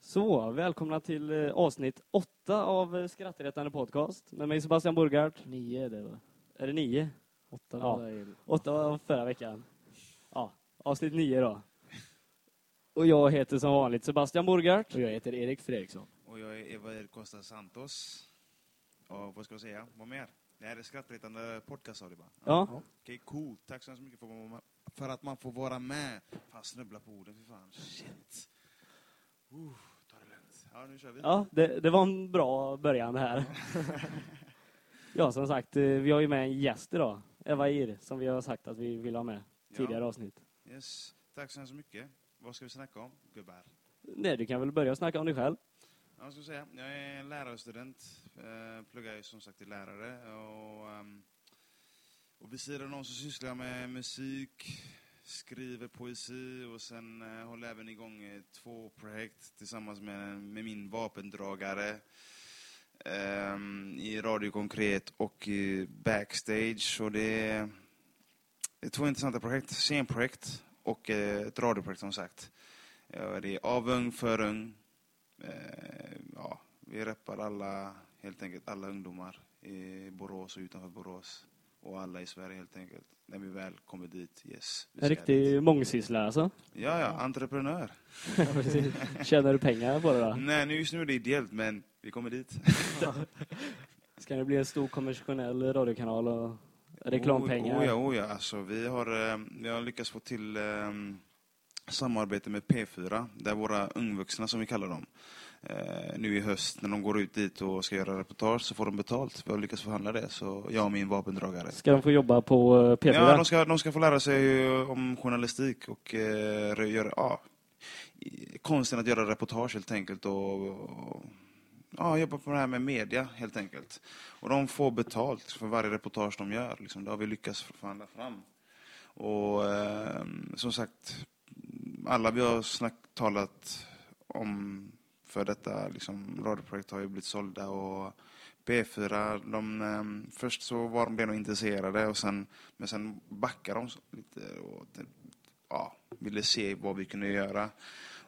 Så, välkomna till eh, avsnitt åtta av eh, Skrattretande podcast med mig Sebastian Burgart. Nio är det va? Är det nio? Åtta Ja. var det. Åtta var förra veckan. Ja, avsnitt nio då. Och jag heter som vanligt Sebastian Burgart. Och jag heter Erik Fredriksson. Och jag är Evair Costa Santos. Och vad ska jag säga? Vad mer? Det här är skrattretande podcast sa du bara? Ja, Okej, cool. Tack så hemskt mycket för, att för man får vara med. Fan, snubbla på orden, fy fan. Shit. Uh, ta det lugnt. Ja, nu kör vi. ja det, det var en bra början här. ja, som sagt, eh, vi har ju med en gäst idag. Eva Ir, som vi har sagt att vi vill ha med tidigare Ja. avsnitt. Yes. Tack så hemskt mycket. Vad ska vi snacka om? Gubbar. Nej, du kan väl börja snacka om dig själv. Ja, ska jag säga? Jag är lärarstudent. Jag pluggar ju som sagt till lärare. Och, ehm, och vid sidan om så sysslar jag med musik, skriver poesi och sen eh, håller jag även igång eh, två projekt tillsammans med, med min vapendragare. Ehm, I Radio Konkret och i Backstage. Och det är, det är två intressanta projekt. Scenprojekt och ett radioprojekt som sagt. Det är avung för ung. Eh, ja, vi reppar alla, helt enkelt alla ungdomar i Borås och utanför Borås. Och alla i Sverige helt enkelt. När vi väl kommer dit, yes. En riktig mångsysslare alltså. Ja, ja, entreprenör. Ja, precis. Tjänar du pengar på det då? Nej, nu just nu är det ideellt, men vi kommer dit. Ska det bli en stor konventionell radiokanal och reklampengar? Oh, oh ja, oh ja. Alltså, vi, har, eh, vi har lyckats få till eh, samarbete med P4, där våra ungvuxna, som vi kallar dem, eh, nu i höst, när de går ut dit och ska göra reportage, så får de betalt. Vi har lyckats förhandla det, så jag och min vapendragare. Ska de få jobba på eh, P4? Ja, de ska, de ska få lära sig om journalistik och eh, göra, ja, konsten att göra reportage helt enkelt och, och ja, jobba på det här med media helt enkelt. Och de får betalt för varje reportage de gör. Liksom. Det har vi lyckats förhandla fram. Och eh, som sagt, alla vi har snack, talat om för detta liksom, radioprojekt har ju blivit sålda och P4, de, eh, först så var de nog intresserade och sen, men sen backade de lite och ja, ville se vad vi kunde göra.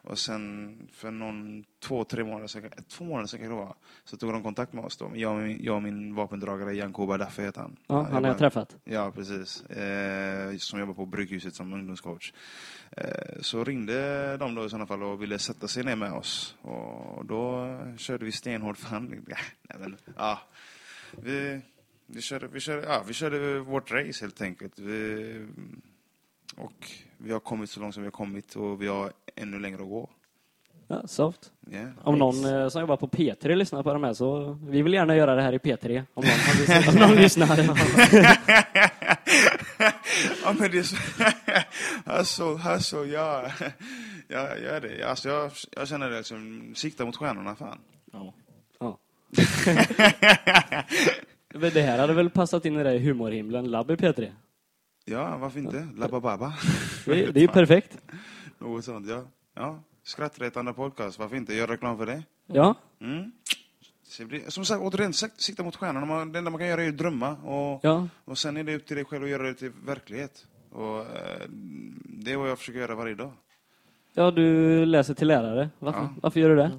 Och sen för någon, två, tre månader sedan, två månader sedan kanske det var, så tog de kontakt med oss då. Jag, och min- jag och min vapendragare Janko Badaffe heter han. Ja, han har jobbar- jag träffat. Ja, precis. Eh, som jobbar på Brygghuset som ungdomscoach. Eh, så ringde de då i sådana fall och ville sätta sig ner med oss. Och då körde vi stenhård förhandling. Ja, nej, men, ja. Vi, vi, körde, vi, körde, ja, vi körde vårt race helt enkelt. Vi, och vi har kommit så långt som vi har kommit och vi har ännu längre att gå. Ja, soft. Yeah. Om någon eh, som jobbar på P3 lyssnar på de här så vi vill gärna göra det här i P3. Om någon, om någon lyssnar. ja, men det är så... alltså, alltså, ja. Jag gör det. Alltså, jag, jag känner det som sikta mot stjärnorna, fan. Ja. Ja. Men det här hade väl passat in i det humorhimlen Labb i P3? Ja, varför inte? Labba Baba. Det, det är ju perfekt. Något sånt, ja. ja. Skrattretande podcast, varför inte? Gör reklam för det. Ja, Mm. Som sagt, återigen, sik- sikta mot stjärnorna. Man- Det enda man kan göra är att drömma. Och, ja. och sen är det upp till dig själv att göra det till verklighet. Och, eh, det är vad jag försöker göra varje dag. Ja, du läser till lärare. Varför, Ja. varför gör du det?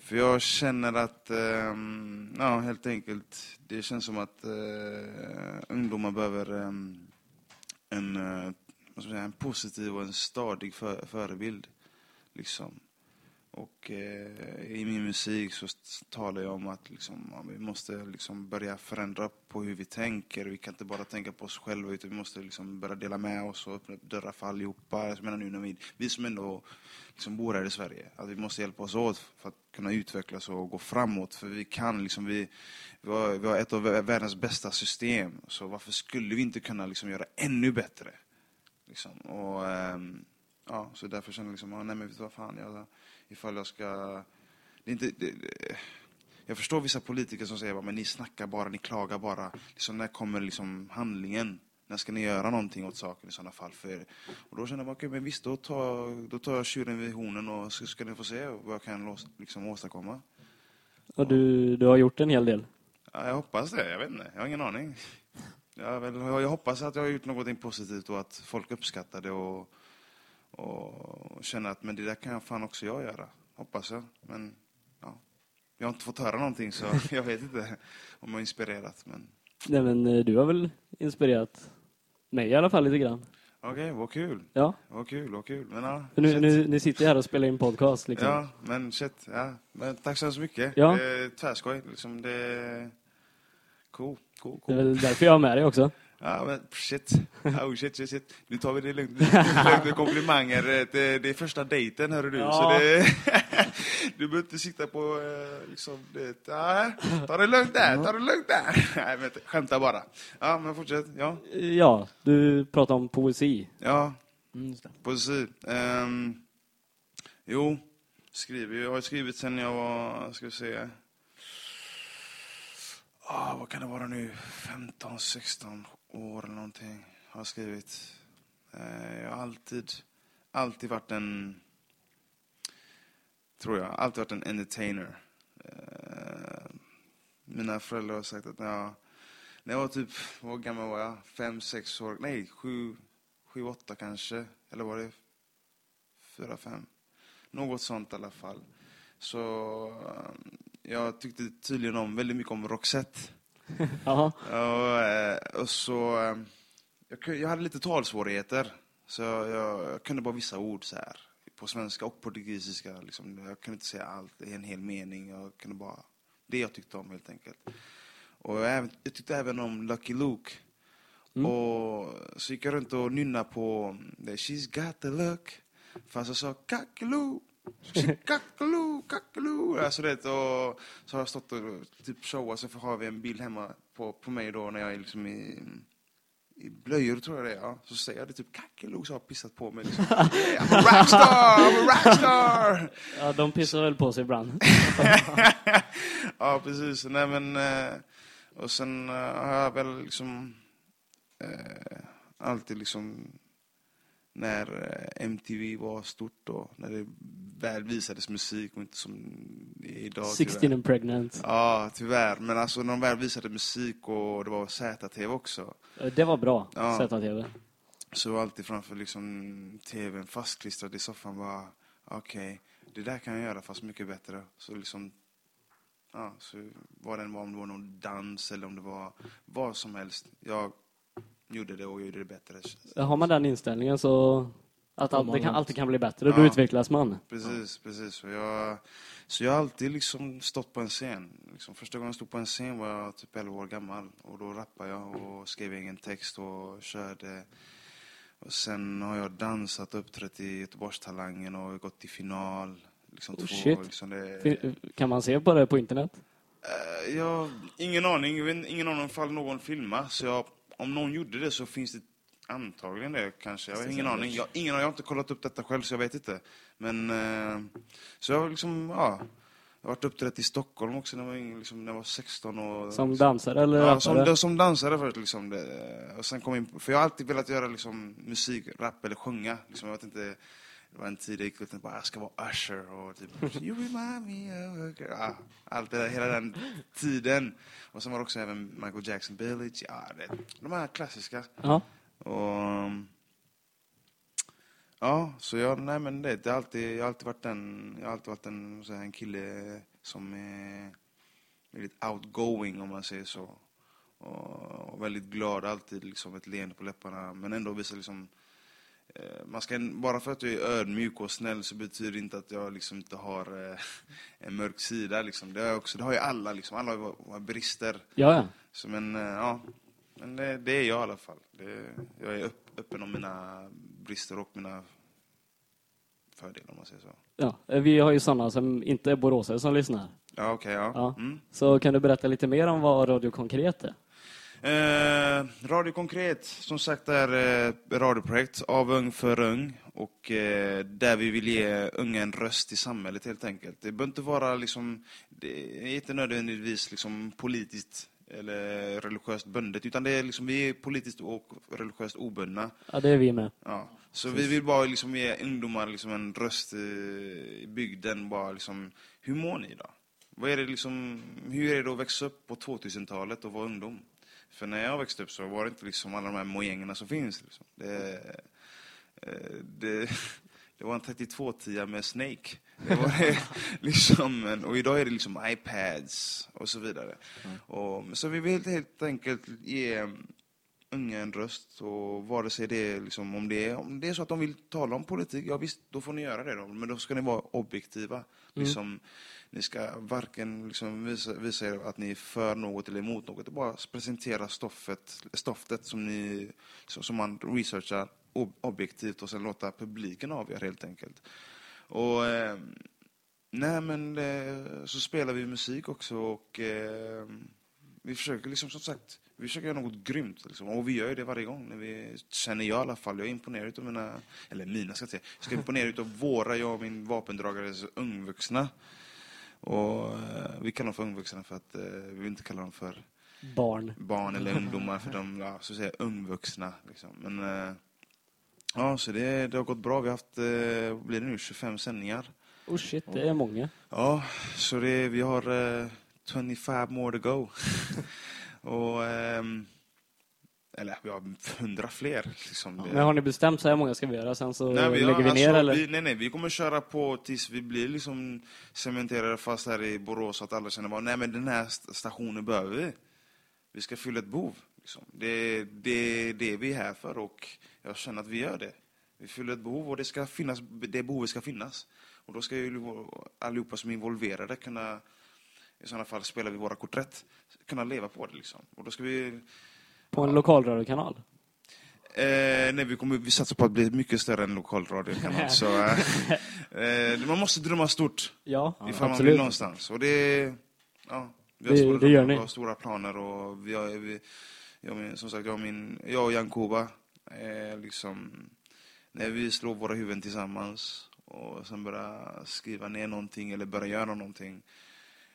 För jag känner att, ehm, ja helt enkelt, det känns som att eh, ungdomar behöver ehm, en, eh, vad ska man säga, en positiv och en stadig för, förebild. Liksom. Och eh, i min musik så talar jag om att liksom, ja, vi måste liksom börja förändra på hur vi tänker. Vi kan inte bara tänka på oss själva utan vi måste liksom börja dela med oss och öppna upp dörrar för allihopa. Jag menar nu när vi, vi som ändå liksom bor här i Sverige, att vi måste hjälpa oss åt för att kunna utvecklas och gå framåt. För vi kan liksom, vi, vi, har, vi har ett av världens bästa system. Så varför skulle vi inte kunna liksom göra ännu bättre? Liksom. Och, ehm, ja, så därför känner jag liksom, ja, nej men vet du vad fan, jag, ifall jag ska... Det är inte, det, jag förstår vissa politiker som säger, men ni snackar bara, ni klagar bara. Liksom, när kommer liksom handlingen? När ska ni göra någonting åt saken i sådana fall? För, och då känner jag, okej, men visst, då tar, då tar jag tjuren vid hornen och så ska ni få se vad jag kan liksom, åstadkomma. Och du, du har gjort en hel del. Ja, jag hoppas det. Jag vet inte. Jag har ingen aning. Jag, väl, jag hoppas att jag har gjort någonting positivt och att folk uppskattar det och, och känner att men det där kan fan också jag göra. Hoppas jag. Men ja, jag har inte fått höra någonting så jag vet inte om jag har inspirerat. Men Nej, men eh, du har väl inspirerat mig i alla fall lite grann. okej, vad kul. Ja, Vad kul, vad kul. Men ja, nu, nu, ni sitter här och spelar in podcast liksom. Ja, men shit. Ja. Men tack så hemskt mycket. Ja. Det är tvärskoj. Liksom, det är cool, cool, Det är cool. väl därför jag har med dig också. Ja, men shit. Oh, shit, shit, shit. Nu tar vi det lugnt. Lugnt komplimanger. Det, det är första dejten, hör du. Ja. Så det, du behöver inte sitta på, eh, liksom, det, ta det lugnt där, ta det lugnt där. Nej, men skämta bara. Ja, men fortsätt. Ja, Ja, du pratar om poesi. ja Mm, poesi. Ehm, jo, skriver. Jag har skrivit sen jag var, ska vi se, ah, vad kan det vara nu, 15, 16 år eller någonting har jag skrivit. Eh, jag har alltid, alltid varit en, tror jag, alltid varit en entertainer. Eh, mina föräldrar har sagt att när jag, när jag var typ, vad gammal var jag? Fem, sex år, nej, sju, sju, åtta kanske. Eller var det fyra, fem? Något sånt i alla fall. Så ehm, jag tyckte tydligen om väldigt mycket om Roxette. Jaha. Och, eh, och så, eh, jag, jag hade lite talsvårigheter. Så jag, jag kunde bara vissa ord så här. På svenska och portugisiska. Liksom. Jag kunde inte säga allt i en hel mening. Jag kunde bara, det jag tyckte om helt enkelt. Och jag, även- jag tyckte även om Lucky Luke. Mm. Och så gick jag runt och nynnade på She's got the look. Fast jag sa Kakeloo. Kakeloo, kakeloo. Alltså det, och så har jag stått och typ showat så har vi en bild hemma på, på mig då när jag är liksom i, i blöjor tror jag det är. Ja. Så säger jag det typ kakeloo så har jag pissat på mig. Liksom. I'm a rockstar, I'm a rockstar. Ja, de pissar väl på sig ibland. ja, precis. Nej, men, eh, och sen eh, har jag väl liksom eh, alltid liksom när eh, MTV var stort då, när det väl visades musik och inte som idag. 16 tyvärr. and pregnant. Ja, tyvärr. Men alltså när de väl visade musik och det var ZTV också. Det var bra, Ja. ZTV. Så var alltid framför liksom tvn fastklistrad i soffan bara, okej, det där kan jag göra fast mycket bättre. Så liksom, ja, så var det, om det var någon dans eller om det var vad som helst. Jag gjorde det och gjorde det bättre. Har man den inställningen så att allt, det kan, alltid kan bli bättre, då Ja. utvecklas man. Precis, precis. Så jag, så jag har alltid liksom stått på en scen. Liksom första gången jag stod på en scen var jag typ 11 år gammal. Och då rappade jag och skrev egen text och körde. Och sen har jag dansat och uppträtt i Göteborgstalangen och gått till final. Liksom Oh, två, shit. Liksom det, Kan man se på det på internet? Eh, jag, ingen aning. Ingen aning ifall någon filmar. Så jag, om någon gjorde det så finns det antagligen det kanske. Jag har ingen aning. Jag, ingen, jag har inte kollat upp detta själv så jag vet inte. Men eh, så jag har liksom, ja. Jag har varit uppträtt i Stockholm också när jag var, liksom, när jag var 16 och... Som dansare eller Ja, som, som dansare först. Liksom, det, och sen kom jag in, för jag har alltid velat göra liksom, musik, rap eller sjunga. Liksom, jag vet inte, det var en tid jag gick ut och bara, jag ska vara Usher och typ You remind me of a. Ja, allt det där, hela den tiden. Och sen var det också även Michael Jackson, Jean, ja, det, de här klassiska. Ja. Och, ja, så jag, nej men det, det har alltid, jag har alltid varit en, jag har alltid varit en, så här, en kille som är väldigt outgoing om man säger så. Och, och väldigt glad, alltid liksom ett leende på läpparna. Men ändå visar liksom, man ska, bara för att jag är ödmjuk och snäll så betyder det inte att jag liksom inte har eh, en mörk sida. Liksom. Det, har jag också, det har ju alla, liksom. alla har, brister. Ja, ja. Så, men eh, ja, men det, det är jag i alla fall. Det, jag är upp, öppen om mina brister och mina fördelar om man säger så. ja. Vi har ju sådana som inte är boråsare som lyssnar. Ja, okej, ja. Ja. Mm. Så kan du berätta lite mer om vad Radio Konkret är? Eh, Radio Konkret, som sagt, är eh, radioprojekt av Ung för Ung. Och eh, där vi vill ge unga en röst i samhället helt enkelt. Det behöver inte vara liksom, det är inte nödvändigtvis liksom politiskt eller religiöst bundet, utan det är liksom, vi är politiskt och religiöst obundna. Ja, det är vi med. Ja. Så vi vill bara liksom ge ungdomar liksom en röst eh, i bygden. Bara liksom, hur mår ni då? Vad är det liksom, hur är det att växa upp på 2000-talet och vara ungdom? För när jag växte upp så var det inte liksom alla de här mojängerna som finns. Liksom. Det, eh, det, det var en 3210 med Snake. Det var det, liksom, och idag är det liksom iPads och så vidare. Och, så vi vill helt enkelt ge unga en röst och vare sig det är liksom, om det är, om det är så att de vill tala om politik, ja visst, då får ni göra det då. Men då ska ni vara objektiva. Liksom, ni ska varken liksom visa, visa er att ni är för något eller emot något. Bara presentera stoffet, stoffet som, ni, som, som man researchar ob- objektivt och sen låta publiken avgöra helt enkelt. Och eh, nej men eh, så spelar vi musik också och eh, vi försöker liksom som sagt, vi försöker göra något grymt. Liksom. Och vi gör det varje gång. När vi, känner jag i alla fall. Jag är imponerad av mina, eller mina ska jag säga. Jag ska imponera utav våra, jag och min vapendragares ungvuxna. Och eh, vi kallar dem för ungvuxna för att eh, vi vill inte kalla dem för Barn. barn eller ungdomar för de, ja, så att säga ungvuxna. Liksom. Men eh, ja, så det, det har gått bra. Vi har haft, eh, vad blir det nu, 25 sändningar. Oh shit, det är många. Ja, så det, vi har eh, 25 more to go. och, ehm, eller vi har hundra fler. Liksom. Det- Men har ni bestämt så här många ska vi göra, sen så Nej, vi, lägger vi ner alltså, eller? Vi, nej, nej, vi kommer köra på tills vi blir liksom cementerade fast här i Borås så att alla känner bara, nej men den här st- stationen behöver vi. Vi ska fylla ett behov. Liksom. Det, det, det är vi är här för och jag känner att vi gör det. Vi fyller ett behov och det, ska finnas, det behovet ska finnas. Och då ska ju allihopa som är involverade kunna, i sådana fall spelar vi våra kort rätt, kunna leva på det. Liksom. Och då ska vi På en lokalradiokanal? Eh, nej, vi, kommer, vi satsar på att bli mycket större än lokalradiokanal. så, eh, eh, man måste drömma stort Ja, ifall man vill absolut. någonstans. Och det, ja, vi har Det- stora, det gör vi har stora planer. Och vi har, vi, jag, som sagt, jag och, min, jag och Jan Kuba, eh, liksom, när vi slår våra huvuden tillsammans och sen börjar skriva ner någonting eller börja göra någonting.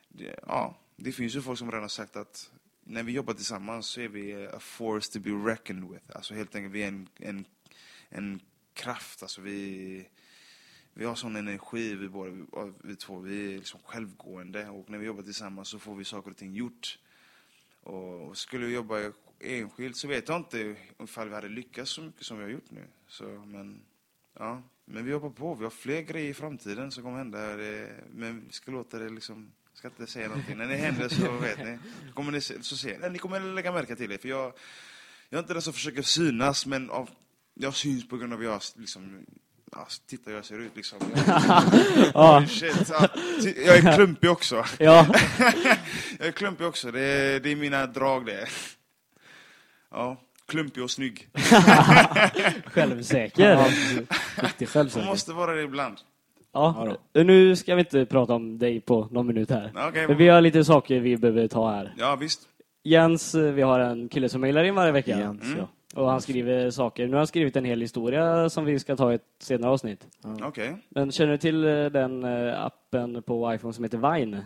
Det, ja, det finns ju folk som redan sagt att när vi jobbar tillsammans så är vi a force to be reckoned with. Alltså helt enkelt, vi är en, en, en kraft. Alltså vi, vi har sån energi, vi, båda, vi, vi två. Vi är liksom självgående och när vi jobbar tillsammans så får vi saker och ting gjort. Och skulle vi jobba enskilt så vet jag inte ifall vi hade lyckats så mycket som vi har gjort nu. Så, men, ja. men vi jobbar på, vi har fler grejer i framtiden som kommer hända. Men vi ska låta det liksom ska inte säga någonting. När det händer så vet ni. Kommer ni så se. Nej, ni kommer lägga märke till det. För jag, jag är inte den som försöker synas, men av, jag syns på grund av jag liksom, ja, titta hur jag ser ut liksom. Ja. Shit, ja. Ti- Jag är klumpig också. Ja, Jag är klumpig också. Det är, det är mina drag det. Ja, klumpig och snygg. självsäker. Ja, riktigt Man självsäker. måste vara det ibland. Ja, nu ska vi inte prata om dig på någon minut här. Okej, Men vi har lite saker vi behöver ta här. Ja, visst. Jens, eh, vi har en kille som mejlar in varje vecka. Jens, Mm. ja. Och han skriver saker. Nu har han skrivit en hel historia som vi ska ta i ett senare avsnitt. Okej. Men känner du till eh, den eh, appen på iPhone som heter Vine?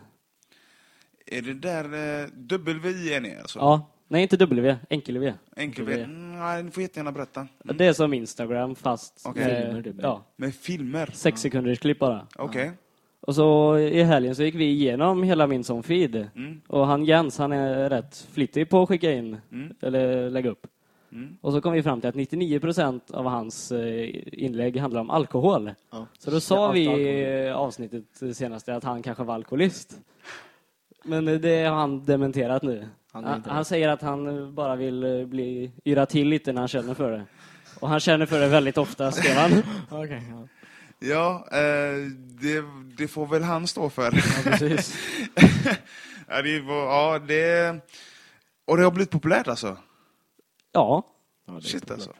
Är det där eh, W-I-N-E alltså? Ja. Nej, inte W. Enkel-V. Enkel W. mm, Nej, ni får jättegärna berätta. Det är som Instagram fast Okej. med, Filmer, typ. ja, Med filmer? sex sekunders klipp bara. Okej. Och så i helgen så gick vi igenom hela min sån feed. Mm. Och han Jens, han är rätt flittig på att skicka in Mm. eller lägga upp. Mm. Och så kom vi fram till att 99% av hans eh, inlägg handlar om alkohol. Ja. Så då sa allt vi i avsnittet senaste att han kanske var alkoholist. Men det har han dementerat nu. Han Han, säger att han bara vill eh, bli, yra till lite när han känner för det. Och han känner för det väldigt ofta, skrev han. Okej, ja. Ja, eh, det, det får väl han stå för. ja, precis. ja, det, var, ja, det... Och det har blivit populärt alltså? Ja, Ja, det är Shit populärt. alltså.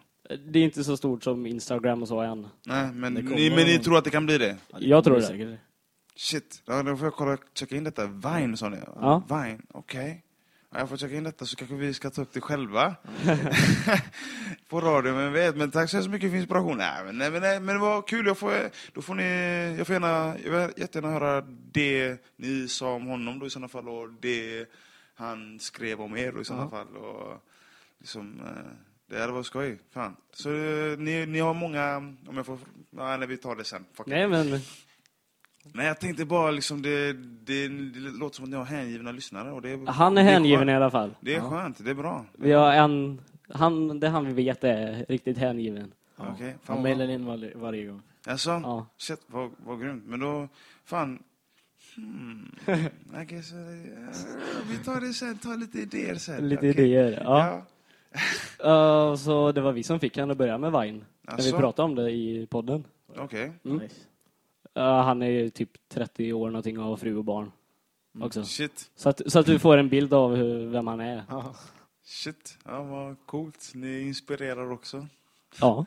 det är inte så stort som Instagram och så än. Nej, men, ni, men ni tror att det kan bli det? Ja, det Jag tror det. säkert. Shit, ja, då får jag kolla, checka in detta. Vine sa ni? Ja. Vine, okej. Ja, jag får checka in detta så kanske vi ska ta upp det själva. på radio, men vet. Men tack så hemskt mycket för inspiration. Nej, men, nej, men, nej, men det var kul. Jag får, då får ni, jag får gärna, jag vill jättegärna höra det ni sa om honom då i sådana fall och det han skrev om er då i sådana fall. Och liksom, eh, det hade varit skoj. Fan. Så eh, ni, ni har många, om jag får, nej, vi tar det sen. Fuck. Nej, men Nej, jag tänkte bara liksom, det, det, det låter som att ni har hängivna lyssnare. Och det, är- Han är det hängiven i skönt. alla fall. Det är skönt, det är bra. Vi har en, han, det är han vi vet är riktigt hängiven. Ja. Okej, Han fan mejlar in varje, varje gång. Alltså, Ja. shit, vad, vad grymt. Men då, fan... Hmm, I guess, uh, vi tar det sen, tar lite idéer sen. Lite Okej. idéer. Ja. Ja. Uh, så det var vi som fick han att börja med Vine. När vi Alltså? pratade om det i podden. Okej. Mm. Nice. Uh, han är ju typ 30 år någonting och har fru och barn. Mm. Också. Shit, Så, att, så att du får en bild av hur, vem han är. Ja. shit. Ja, vad coolt. Ni inspirerar också. Ja.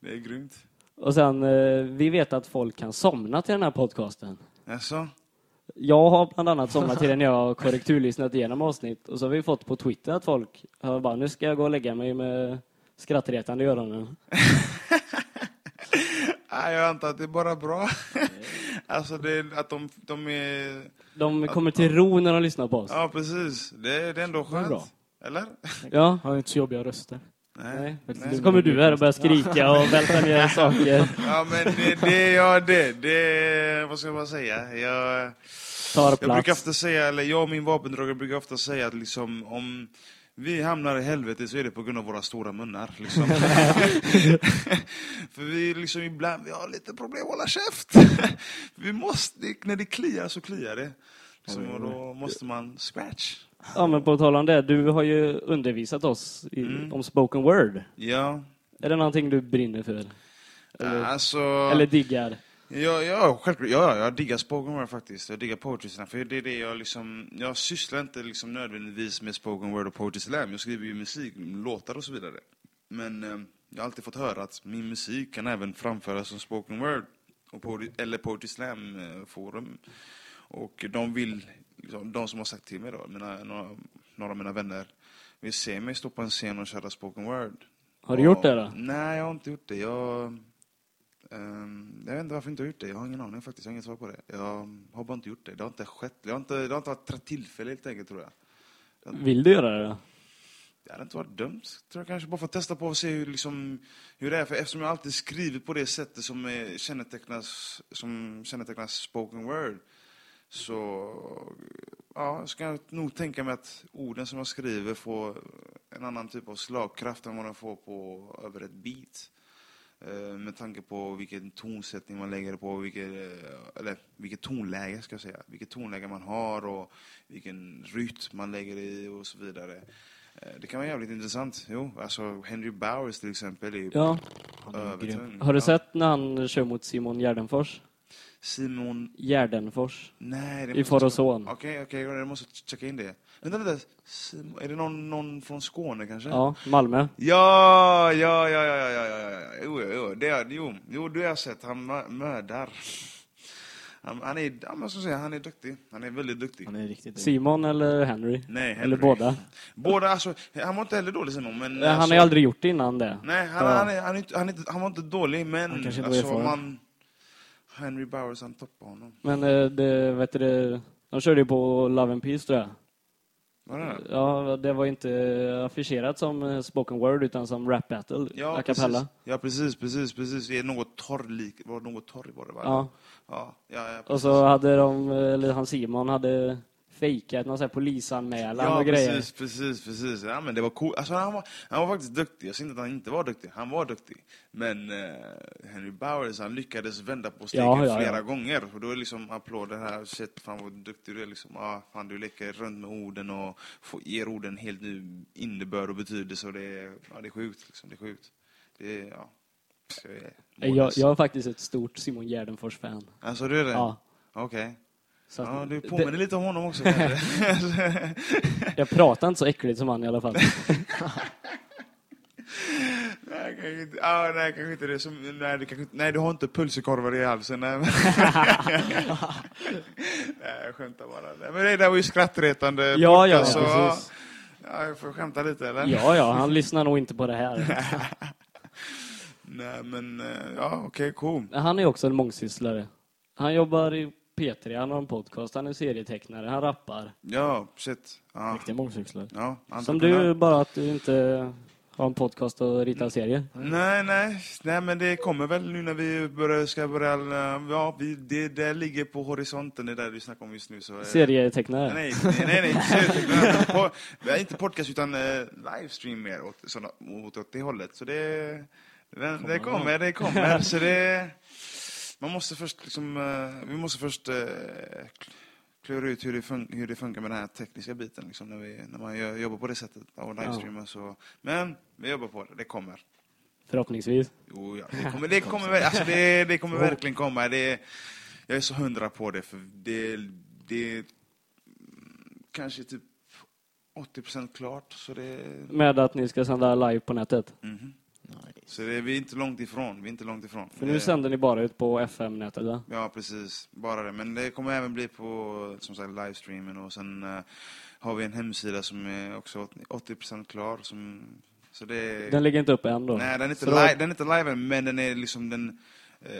Det är grymt. Och sen, eh, vi vet att folk kan somna till den här podcasten. Alltså, Jag har bland annat somnat till den när jag har korrekturlyssnat igenom avsnitt. Och så har vi fått på Twitter att folk har bara, nu ska jag gå och lägga mig med skrattretande i öronen. Nej, jag antar att det är bara bra. alltså, det är, att de, de är... De kommer till ro när de lyssnar på oss. Ja, precis. Det, är- det är ändå är skönt. bra. Eller? Ja. Har inte så jobbiga röster. Nej. Nej. Så kommer du här och börjar skrika och välta ner saker. Ja, men det, det, ja, det, det, vad ska man säga? Jag, Tar jag brukar ofta säga, eller jag och min vapendragare brukar ofta säga att liksom, om vi hamnar i helvete så är det på grund av våra stora munnar. Liksom. För vi liksom ibland, vi har lite problem att hålla käft. vi måste, när det kliar så kliar det. Så, och då måste man scratch. Ja, men på tal om det. Du har ju undervisat oss i, Mm. om spoken word. Ja, Är det någonting du brinner för? Eller, alltså... eller diggar? Ja, ja, självklart. Ja, jag diggar spoken word faktiskt. Jag diggar poetry slam. För det är det jag liksom... Jag sysslar inte liksom nödvändigtvis med spoken word och poetry slam. Jag skriver ju musik, låtar och så vidare. Men eh, jag har alltid fått höra att min musik kan även framföras som spoken word och poetry, eller poetry slam eh, forum. Och de vill, liksom, de som har sagt till mig då, mina, några, några av mina vänner, vill se mig stå på en scen och köra spoken word. Har du gjort det då? Nej, jag har inte gjort det. Jag, jag vet inte varför jag inte har gjort det. Jag har ingen aning faktiskt. Jag har inget svar på det. Jag har bara inte gjort det. Det har inte skett. Det har inte, det har inte varit tillfälle helt enkelt tror jag. Vill du göra det då? Det hade inte varit dumt. Tror jag kanske bara för att testa på och se hur, liksom, hur det är. För eftersom jag alltid skrivit på det sättet som är, kännetecknas, som kännetecknas spoken word. Så ja, ska jag nog tänka mig att orden som jag skriver får en annan typ av slagkraft än vad de får på över ett beat. Eh, Med tanke på vilken tonsättning man lägger på, vilket, eh, eller vilket tonläge ska jag säga. Vilket tonläge man har och vilken rytm man lägger i och så vidare. Eh, Det kan vara jävligt intressant. Jo, alltså Henry Bowers till exempel är ju Ja. Övertung. Har du Ja. sett när han kör mot Simon Gärdenfors? Simon... Gärdenfors. Nej, det I far och son. Okej, okej, jag måste checka in det. Vänta, vänta. Simon, är det någon, någon från Skåne kanske? Ja, Malmö. Ja, ja, ja, ja, ja, ja, ja. Jo, jo, det är, jo, jo, det har sett. Han mö- mördar. Han, han är, ja, jag ska säga, han är duktig. Han är väldigt duktig. Han är riktigt duktig. Simon eller Henry? Nej, Henry. Eller båda? Båda, alltså, han var inte heller dålig Simon, men... Han alltså, har ju aldrig gjort det innan det. Nej, han, Ja. han, är, han, är, han, är, inte- han var inte dålig, men Han kanske inte var alltså, erfaren. man... Henry Bowers, han toppade honom. Men eh, det, vet du, de körde ju på Love and Peace tror jag. Var det? Ja, det var inte affischerat som eh, spoken word utan som rap battle, Ja, a cappella. precis. Ja, precis, precis, precis. Det är något torr lik, var något torr var det va? Ja. Ja, ja, ja, Och så hade de, eller han Simon hade fejkat någon sån här polisanmälan Ja, och grejer. precis, precis, precis. Ja, men det var coolt. Alltså, han, var, han var faktiskt duktig. Jag säger inte att han inte var duktig. Han var duktig. Men eh, Henry Bowers, han lyckades vända på steken Ja, ja, flera ja. gånger. Och då är liksom applåder här. Shit, fan vad duktig du är. Liksom. Ah, fan, du leker runt med orden och får, ger orden en helt ny innebörd och betydelse. Och det, är, ja, det är sjukt. Liksom. Det är sjukt. Det är, ja. Jag Jag, jag är faktiskt ett stort Simon Gärdenfors-fan. Alltså, du är det? Ja. Okej. Så Ja, du det- påminner lite om honom också. Jag pratar inte så äckligt som han i alla fall. Nej, kanske inte. Ah, nej, kanske inte det. Som, nej, du kanske, nej, du har inte pulsekorvar i halsen. Nej, men... nej jag skämtar bara. Nej, men det där var ju skrattretande. Ja, ja, så, precis. ja, jag får skämta lite, eller? Ja, ja, han lyssnar nog inte på det här. Nej, men eh, ja, okej, cool. Han är också en mångsysslare. Han jobbar i P3, han har en podcast, han är serietecknare, han rappar. Ja, shit. Ja, Riktig mångsysslare. ja Som du, bara att du inte Ha en podcast och rita en serie. Nej, nej, nej, men det kommer väl nu när vi börjar, ska börja, ja, vi, det, det ligger på horisonten, det där vi snackar om just nu. Så, eh, Serietecknare. Nej, nej, nej, nej, seriöst. på, inte podcast utan eh, livestream mer åt, såna, åt, åt det hållet. Så det, det, det kommer, det kommer. Så det, man måste först liksom, eh, vi måste först eh, klura ut hur det, fun hur det funkar med den här tekniska biten, liksom, när, vi, när man gör, jobbar på det sättet och livestreamar. Så, men vi jobbar på det, det kommer. Förhoppningsvis. Jo, ja, det kommer, det kommer, alltså det, det kommer verkligen komma. Det, jag är så hundra på det, för det, det är kanske typ 80% klart. Så det, Med att ni ska sända live på nätet. Mhm. Så det, vi är inte långt ifrån. Vi är inte långt ifrån. För nu Det- sänder ni bara ut på FM-nätet va? Ja, precis. Bara det. Men det kommer även bli på som sagt, livestreamen och sen eh, har vi en hemsida som är också 80% klar. Som, så det, Den ligger inte upp än då? Nej, den är inte, live, den är inte live än, men den är liksom den... Eh,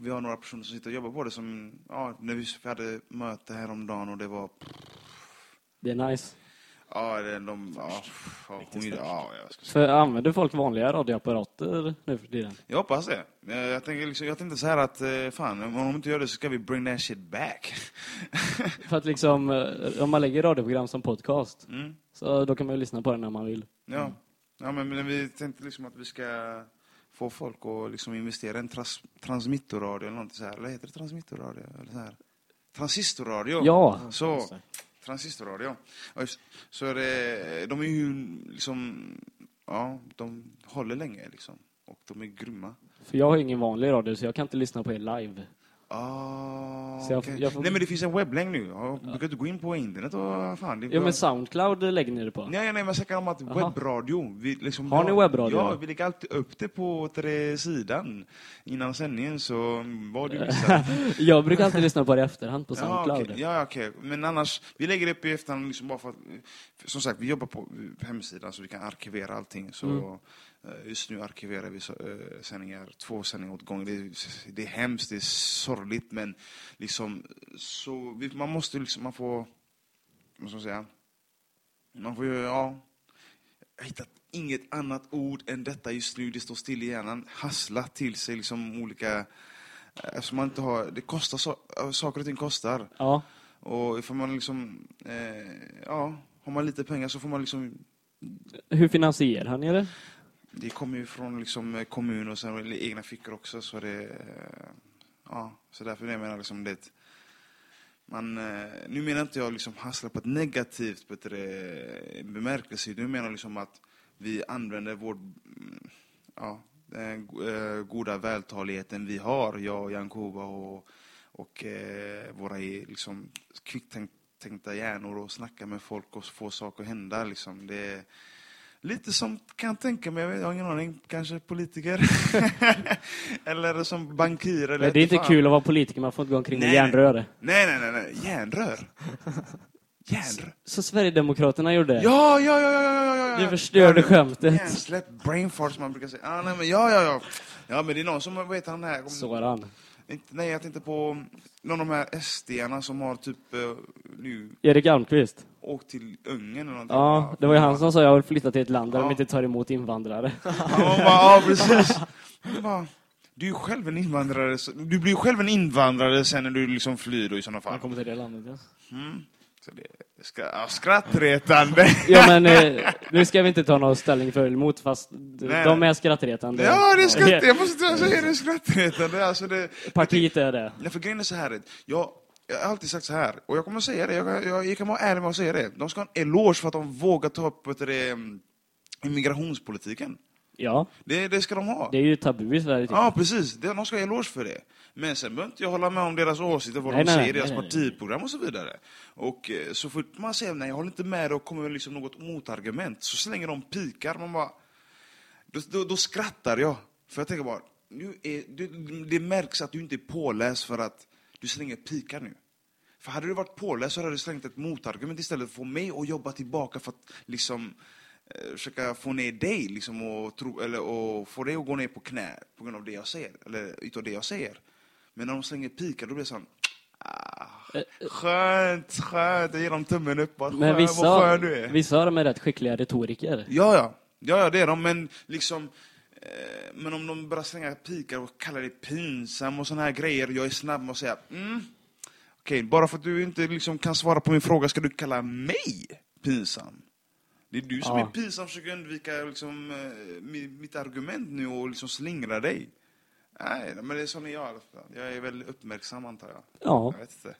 vi har några personer som sitter och jobbar på det som... Ja, när vi hade möte häromdagen och det var... Det är nice. Ja, det, de... Ja, hon, ja, jag, ska. För använder folk vanliga radioapparater nu för tiden? jag hoppas det. Jag, tänker liksom, jag tänkte så här att, eh, fan, om de inte gör det så ska vi bring that shit back. För att liksom, eh, om man lägger radioprogram som podcast, Mm. så då kan man ju lyssna på det när man vill. Ja, ja men, men vi tänkte liksom att vi ska få folk att liksom investera i en trans, transmittorradio eller något så här. Eller heter det transmittorradio? Eller så här? Transistorradio. Ja, Så, transistorradio. Så är det, de är ju liksom, ja, de håller länge liksom. Och de är grymma. för jag har ingen vanlig radio så jag kan inte lyssna på er live. Ah, Så jag- okej. jag får- Nej men det finns en webblänk nu. Ja, Du kan inte gå in på internet och fan. Det är Ja bra. men Soundcloud lägger ni det på? Nej, nej, men jag snackar om att Jaha. webbradio. Vi liksom Har ni webbradio? Ja, vi lägger alltid upp det på tre sidan innan sändningen, så vad du missar. Jag brukar alltid lyssna på det i efterhand på Ja, Soundcloud. okej. Ja, okej. Men annars, vi lägger upp i efterhand liksom bara för att, som sagt, vi jobbar på hemsidan så vi kan arkivera allting. Så Mm. Just nu arkiverar vi eh, sändningar, två sändningar åt gången. Det, är- det är hemskt, det är sorgligt, men liksom, så man måste liksom, man får, vad ska man säga, man får ju, ja, jag har hittat inget annat ord än detta just nu. Det står still i hjärnan. Hassla till sig liksom olika... eh, Eftersom man inte har... Det kostar, so saker och ting kostar. Ja, Och ifall man liksom... Eh, ja, har man lite pengar så får man liksom... hur finansierar ni det? Det kommer ju från liksom eh, kommun och sen egna fickor också. Så det... Eh, ja, så därför jag menar liksom det... Man, eh, nu menar inte jag liksom hassla på ett negativt på ett, bemärkelse. Nu menar jag liksom att vi använder vår mm, ja, den goda vältaligheten vi har, jag och Jankuba och, och eh, våra liksom, kvicktänkta hjärnor och snacka med folk och få saker att hända. Liksom. Det är lite som, kan jag tänka mig, jag vet- har ingen aning, kanske politiker? eller som bankir? Eller Nej, det är inte fan. kul att vara politiker, man får inte gå omkring med Nej. järnrör. Nej, nej, nej, nej. järnrör. Järnrör. Så Sverigedemokraterna gjorde det? Ja, ja, ja, ja, ja, ja. Du förstörde ja, skämtet. Hjärnsläpp, brain fart som man brukar säga. Ah, nej, men ja, ja, ja. Ja, men det är någon som, heter han här? Om- Soran. Nej, jag tänkte på någon av de här SD-arna som har typ eh, nu Erik Almqvist. åkt till Ungern eller någonting. Ja, det var ju han som sa jag vill flytta till ett land där Ja. de inte tar emot invandrare. Ja, bara, ja precis. Bara, du är ju själv en invandrare. Du blir ju själv en invandrare sen när du liksom flyr då, i sådana fall. Han kommer till det landet, ja. Mm. Så det är ska, ja, skrattretande. Ja men eh, nu ska vi inte ta någon ställning för eller emot fast Nej. de är skrattretande. Ja, det är skratt, jag måste säga det är skrattretande. Alltså det, Partiet är det. Nej, för grejen är så här, jag, jag har alltid sagt så här, och jag kommer att säga det, jag, jag, jag kan vara ärlig med att säga det. De ska ha en eloge för att de vågar ta upp det, mm, immigrationspolitiken. Ja, Det, det ska de ha. det är ju tabu i Sverige. Typ. Ja, precis. Det- De ska ha eloge för det. Men sen behöver inte jag hålla med om deras åsikter, vad Nej, de nej, säger nej, deras nej, nej. partiprogram och så vidare. Och eh, så fort man säger nej, jag håller inte med och kommer med liksom något motargument, så slänger de pikar, man bara... Då, då, då skrattar jag. För jag tänker bara, nu är, det, det märks att du inte är påläst för att du slänger pikar nu. För hade du varit påläst så hade du slängt ett motargument istället för att få mig att jobba tillbaka för att liksom eh, försöka få ner dig liksom, och, tro, eller, och få dig att gå ner på knä på grund av det jag säger. Eller utav det jag säger. Men när de slänger pikar då blir det sån... Ah, skönt, skönt. Jag ger dem tummen upp. Bara, Men vissa, skön du är. vissa av dem är rätt skickliga retoriker. Ja, ja. Ja, ja, det är de, men liksom... Eh, men om de börjar slänga pikar och kallar dig pinsam och såna här grejer, jag är snabb med att säga mm, okej, bara för att du inte liksom kan svara på min fråga ska du kalla mig pinsam? Det är du som Ja. är pinsam, försöker undvika liksom, eh, mi- mitt argument nu och liksom slingra dig. Nej, men det är är jag i alla fall. Jag är väldigt uppmärksam antar jag. Ja, Jag vet inte.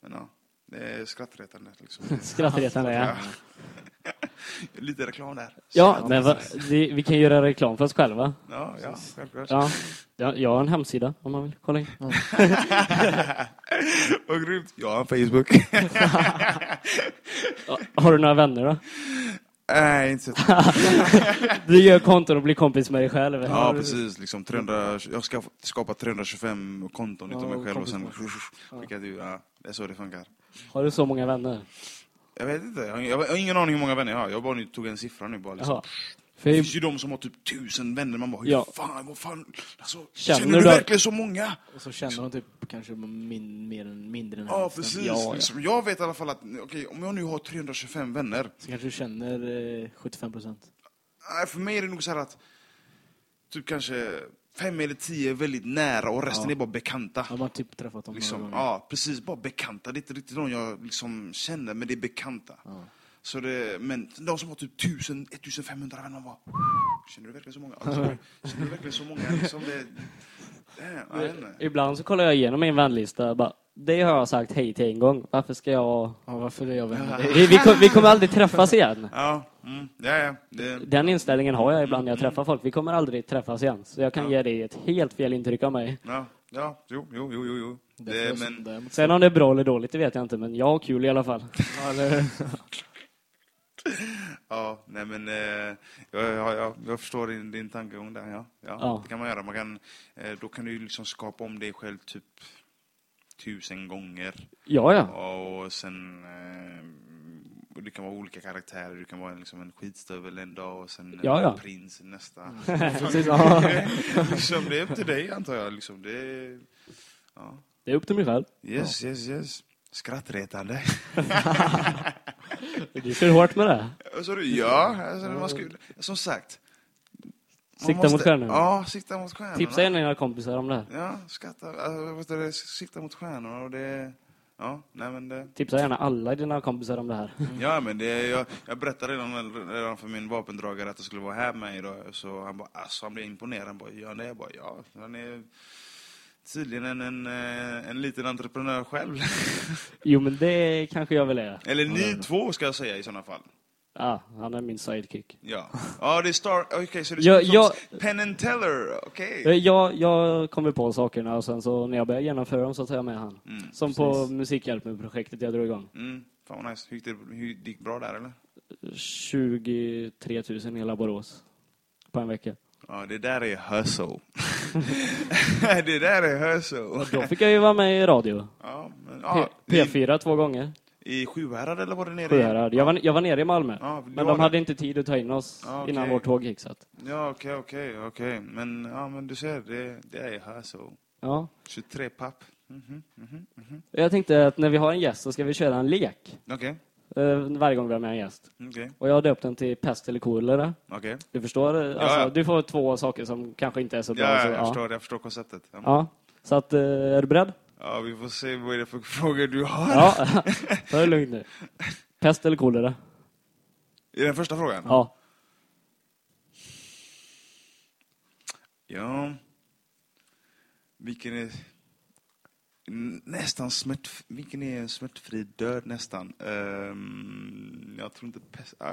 Men ja, det är skrattretande liksom. skrattretande ja. Lite reklam där. Ja, men va, det, vi kan göra reklam för oss själva. Ja, ja, självklart. Ja. Ja, jag har en hemsida om man vill kolla in. Vad grymt. Jag har en Facebook. Ja, Har du några vänner då? Nej, inte så. Du gör konton och blir kompis med dig själv. Ja, precis. Liksom 300, jag ska skapa 325 konton utav Ja, mig själv och sen kompis skicka till... Ja, det är så det funkar. Har du så många vänner? Jag vet inte. Jag har, ingen aning hur många vänner jag har. Jag bara nu tog en siffra nu bara. Liksom. Jaha. Det För finns ju de som har typ tusen vänner. Man bara, hur Ja. fan, vad fan. Alltså, Känner känner, du verkligen så många? Och så känner de typ kanske min, mer än, mindre än Ja, precis. Ja, ja. Liksom, jag vet i alla fall att okej, om jag nu har 325 vänner. Så kanske du känner eh, 75 procent. Nej, för mig är det nog så här att typ kanske fem eller tio är väldigt nära och resten Ja. är bara bekanta. Har man typ träffat dem Liksom, ja, precis. Bara bekanta. Det är inte riktigt de jag liksom känner, men det är bekanta. Ja. Så det, men de som har typ 1000, 1500 vänner, man bara... Känner du verkligen så många? Alltså, känner du verkligen så många? Liksom det, det. Ibland så kollar jag igenom min vänlista. Bara, det har jag sagt hej till en gång. Varför ska jag... Ja, varför är jag vän? Vi, vi, kom- vi kommer aldrig träffas igen. Ja, mm, ja, ja. Det, Den inställningen har jag ibland när jag träffar folk. Vi kommer aldrig träffas igen. Så jag kan ge dig ett helt fel intryck av mig. ja, ja, jo, jo, jo, jo, Det, men, Sen om det är bra eller dåligt, det vet jag inte. Men jag har kul i alla fall. Ja, eller, ja, nej men, eh, jag, jag, jag, förstår din, din tankegång där, ja. ja. Ja. Det kan man göra. Man kan, eh, då kan du liksom skapa om dig själv typ tusen gånger. Ja, ja. Och sen... Eh, det kan vara olika karaktärer. Du kan vara liksom en skitstövel en dag och sen Ja, ja. en prins nästa. Precis, ja. liksom, det är upp till dig antar jag. Liksom, det är, ja. Det är upp till mig själv. Yes, yes, yes. Skrattretande. Du kör hårt med det. Sa du? Ja, alltså, man ska, som sagt. Sikta mot stjärnorna. Ja, sikta mot stjärnorna. Tipsa gärna dina kompisar om det. här. Ja, skatta, alltså, det, sikta mot stjärnorna och det... Ja, nej men det... Tipsa gärna alla dina kompisar om det här. Ja, men det, jag, jag berättade redan, redan för min vapendragare att jag skulle vara här med mig idag. Så han bara, alltså, han blev imponerad. Han bara, ja, det. Jag bara, ja, han är tydligen en, en, eh, en liten entreprenör själv. Jo, men det kanske jag väl är. Eller ni två ska jag säga i sådana fall. Ja, han är min sidekick. Ja, ja det är Star... Okej, så det är som ja. Penn and Teller, okej. Eh, Jag, jag kommer på sakerna och sen så när jag börjar genomföra dem så tar jag med han. Mm, Som på Musikhjälpen-projektet jag drog igång. Mm, fan vad nice. Hur gick det, hur, det gick bra där eller? 23 000 i hela Borås. På en vecka. Ja, det där är hustle. det där är hustle. Och då fick jag ju vara med i radio. Ja, men, ja, P4 två gånger. I, I Sjuhärad eller var det nere i- Sjuhärad. Jag var, jag var nere i Malmö. Ja, Men de det. hade inte tid att ta in oss okej. innan vårt tåg gick. Så att, Ja, okej, okej, okej. Men, ja, men du ser, det, det är hustle. ja. 23 papp. Mhm, mhm, mhm. Jag tänkte att när vi har en gäst så ska vi köra en lek. Okej, Varje gång vi har med en gäst. okej, Och jag har döpt den till pest eller kolera. okej. Du förstår? eh, Alltså, ja. Du får två saker som kanske inte är så bra. Ja, så, jag förstår, jag förstår konceptet. Ja. Ja. Så att, eh, är du beredd? ja, vi får se vad är det för frågor du har. Ja. Ta det lugnt nu. Pest eller kolera? I den första frågan? Ja. Ja. Vilken är nästan smärt... Vilken är en smärtfri död nästan? Ehm, jag tror inte pest... Uh,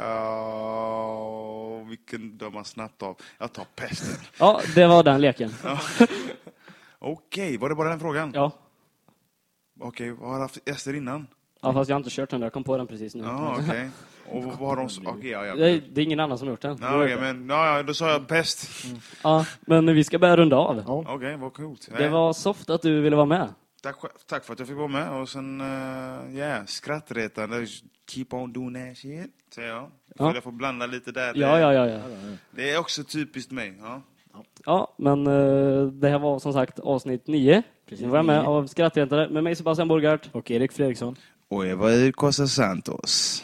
vilken dör man snabbt av? Jag tar pesten. Ja, det var den leken. Okej, var det bara den frågan? Ja. Okej, vad har haft gäster innan? ja, fast jag har inte kört den. Jag kom på den precis nu. Ja, okej. Och vad har de... Okej, ja, ja. Det är, det är ingen annan som har gjort den. Ja, okej, men, ja, då sa jag pest. Ja, men vi ska börja runda av. Ja. Okej, vad coolt. Det var soft att du ville vara med. Tack, tack för att jag fick vara med och sen, uh, yeah, skrattretande. Keep on doing that shit, säger jag. Ja. För jag får blanda lite där. Ja, det, ja, ja. ja. det är också typiskt mig. Ja. Ja, men eh, det här var som sagt avsnitt nio. Precis, Nu var jag med av Skrattretare med mig Sebastian Borgart. Och Erik Fredriksson. Och Eva Costa Santos.